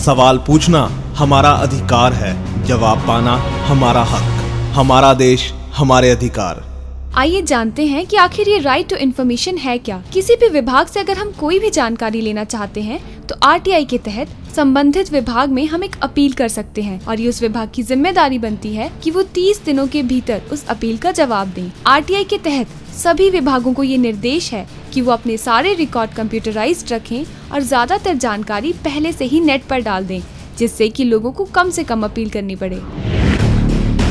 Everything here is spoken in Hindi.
सवाल पूछना हमारा अधिकार है जवाब पाना हमारा हक हमारा देश हमारे अधिकार। आइए जानते हैं कि आखिर ये राइट टू इन्फॉर्मेशन है क्या। किसी भी विभाग से अगर हम कोई भी जानकारी लेना चाहते हैं तो आरटीआई के तहत संबंधित विभाग में हम एक अपील कर सकते हैं और ये उस विभाग की ज़िम्मेदारी बनती है कि वो 30 दिनों के भीतर उस अपील का जवाब दें। आरटीआई के तहत सभी विभागों को ये निर्देश है कि वो अपने सारे रिकॉर्ड कंप्यूटराइज रखें और ज़्यादातर जानकारी पहले से ही नेट पर डाल दें, जिससे कि लोगों को कम से कम अपील करनी पड़े।